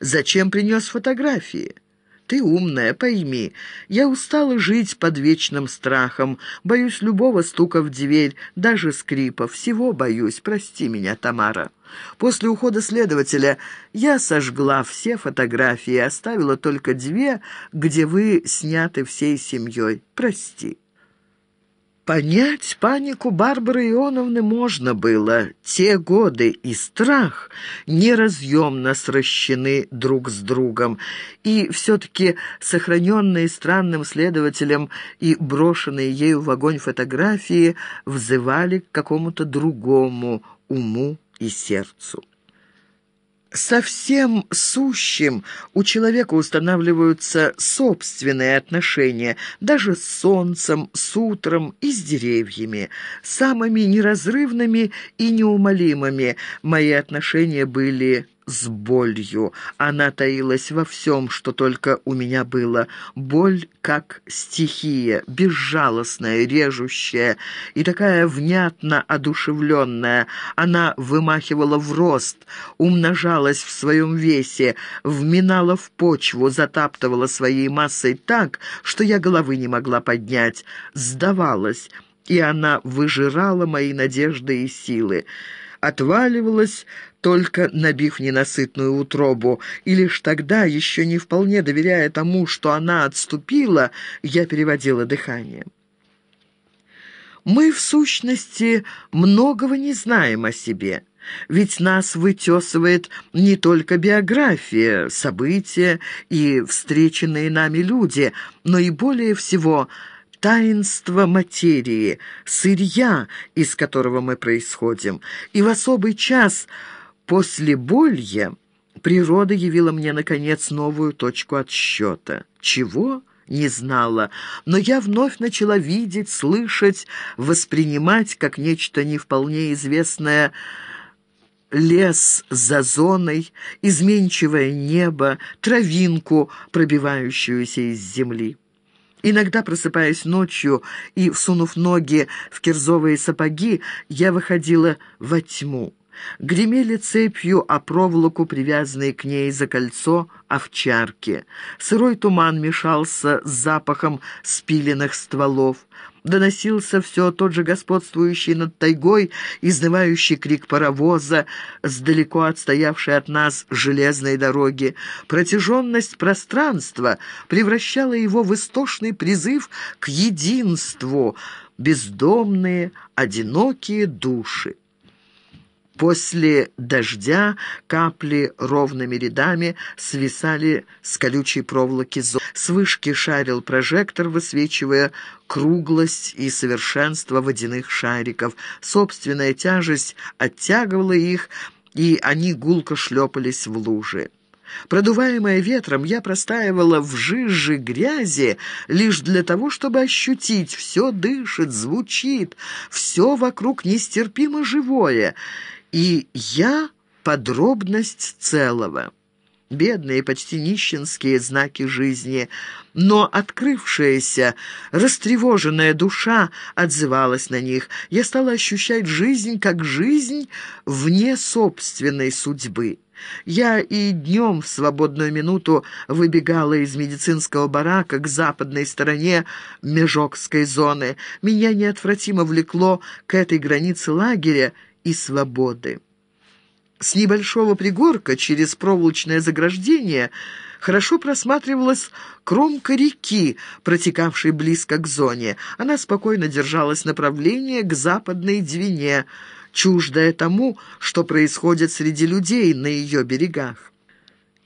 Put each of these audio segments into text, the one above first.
Зачем принес фотографии? Ты умная, пойми. Я устала жить под вечным страхом. Боюсь любого стука в дверь, даже скрипа. Всего боюсь. Прости меня, Тамара. После ухода следователя я сожгла все фотографии, оставила только две, где вы сняты всей семьей. Прости. Понять панику Барбары Ионовны можно было. Те годы и страх неразъемно сращены друг с другом, и все-таки сохраненные странным следователем и брошенные ею в огонь фотографии взывали к какому-то другому уму и сердцу. Совсем сущим у человека устанавливаются собственные отношения, даже с солнцем, с утром и с деревьями. Самыми неразрывными и неумолимыми мои отношения были с болью. Она таилась во всем, что только у меня было. Боль как стихия, безжалостная, режущая и такая внятно одушевленная. Она вымахивала в рост, умножалась в своем весе, вминала в почву, затаптывала своей массой так, что я головы не могла поднять, сдавалась, и она выжирала мои надежды и силы отваливалась, только набив ненасытную утробу, и лишь тогда, еще не вполне доверяя тому, что она отступила, я переводила дыхание. Мы, в сущности, многого не знаем о себе. Ведь нас вытесывает не только биография, события и встреченные нами люди, но и более всего – таинство материи, сырья, из которого мы происходим. И в особый час после болья природа явила мне, наконец, новую точку отсчета. Чего? Не знала, но я вновь начала видеть, слышать, воспринимать как нечто не вполне известное лес за зоной, изменчивое небо, травинку, пробивающуюся из земли. Иногда, просыпаясь ночью и всунув ноги в кирзовые сапоги, я выходила во тьму. Гремели цепью о проволоку, привязанные к ней за кольцо овчарки. Сырой туман мешался с запахом спиленных стволов доносился все тот же господствующий над тайгой, изнывающий крик паровоза с далеко отстоявшей от нас железной дороги. Протяженность пространства превращала его в истошный призыв к единству, бездомные, одинокие души. После дождя капли ровными рядами свисали с колючей проволоки зо. С вышки шарил прожектор, высвечивая круглость и совершенство водяных шариков. Собственная тяжесть оттягивала их, и они гулко шлепались в лужи. Продуваемая ветром, я простаивала в жиже грязи лишь для того, чтобы ощутить, все дышит, звучит, все вокруг нестерпимо живое — и я — подробность целого. Бедные, почти нищенские знаки жизни, но открывшаяся, растревоженная душа отзывалась на них. Я стала ощущать жизнь как жизнь вне собственной судьбы. Я и днем в свободную минуту выбегала из медицинского барака к западной стороне Межокской зоны. Меня неотвратимо влекло к этой границе лагеря, и свободы. С небольшого пригорка через проволочное заграждение хорошо просматривалась кромка реки, протекавшей близко к зоне. Она спокойно держалась направления к западной Двине, чуждая тому, что происходит среди людей на ее берегах.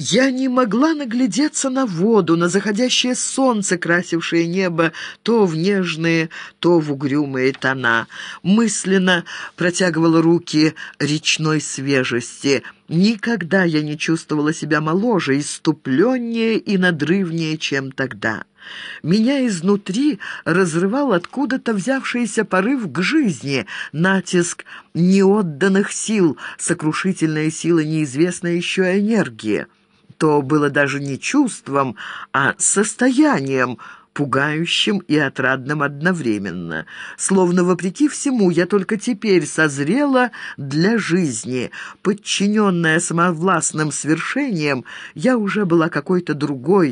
Я не могла наглядеться на воду, на заходящее солнце, красившее небо то в нежные, то в угрюмые тона. Мысленно протягивала руки речной свежести. Никогда я не чувствовала себя моложе, иступленнее и надрывнее, чем тогда. Меня изнутри разрывал откуда-то взявшийся порыв к жизни, натиск неотданных сил, сокрушительная сила неизвестной еще энергии то было даже не чувством, а состоянием, пугающим и отрадным одновременно. Словно вопреки всему, я только теперь созрела для жизни. Подчиненная самовластным свершением, я уже была какой-то другой,